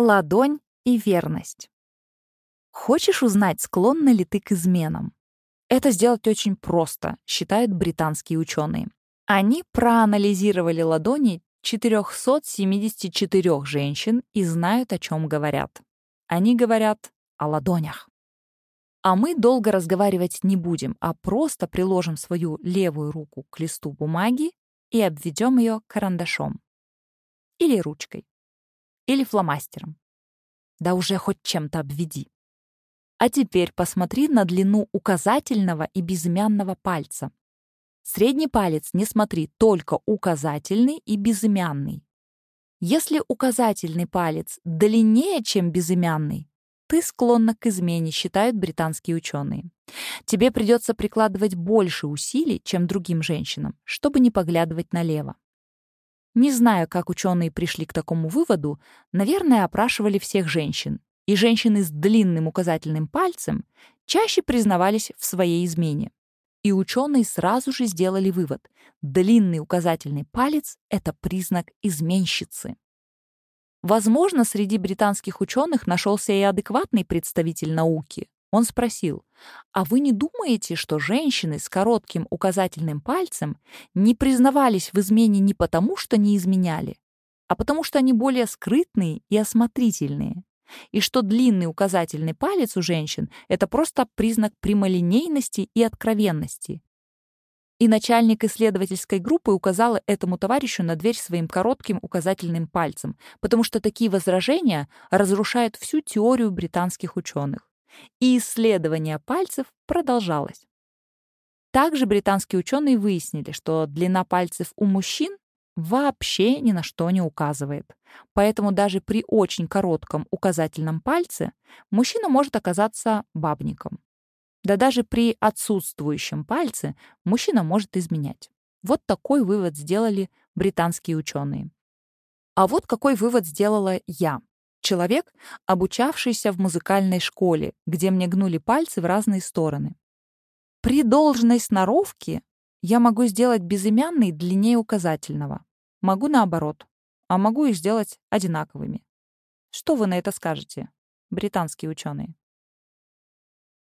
Ладонь и верность. Хочешь узнать, склонна ли ты к изменам? Это сделать очень просто, считают британские ученые. Они проанализировали ладони 474 женщин и знают, о чем говорят. Они говорят о ладонях. А мы долго разговаривать не будем, а просто приложим свою левую руку к листу бумаги и обведем ее карандашом. Или ручкой. Или фломастером. Да уже хоть чем-то обведи. А теперь посмотри на длину указательного и безымянного пальца. Средний палец не смотри, только указательный и безымянный. Если указательный палец длиннее, чем безымянный, ты склонна к измене, считают британские ученые. Тебе придется прикладывать больше усилий, чем другим женщинам, чтобы не поглядывать налево. Не знаю, как ученые пришли к такому выводу, наверное, опрашивали всех женщин, и женщины с длинным указательным пальцем чаще признавались в своей измене. И ученые сразу же сделали вывод — длинный указательный палец — это признак изменщицы. Возможно, среди британских ученых нашелся и адекватный представитель науки. Он спросил, а вы не думаете, что женщины с коротким указательным пальцем не признавались в измене не потому, что не изменяли, а потому что они более скрытные и осмотрительные? и что длинный указательный палец у женщин — это просто признак прямолинейности и откровенности. И начальник исследовательской группы указала этому товарищу на дверь своим коротким указательным пальцем, потому что такие возражения разрушают всю теорию британских ученых. И исследование пальцев продолжалось. Также британские ученые выяснили, что длина пальцев у мужчин вообще ни на что не указывает. Поэтому даже при очень коротком указательном пальце мужчина может оказаться бабником. Да даже при отсутствующем пальце мужчина может изменять. Вот такой вывод сделали британские ученые. А вот какой вывод сделала я. Человек, обучавшийся в музыкальной школе, где мне гнули пальцы в разные стороны. При должной сноровке я могу сделать безымянный длиннее указательного. Могу наоборот, а могу их сделать одинаковыми. Что вы на это скажете, британские ученые?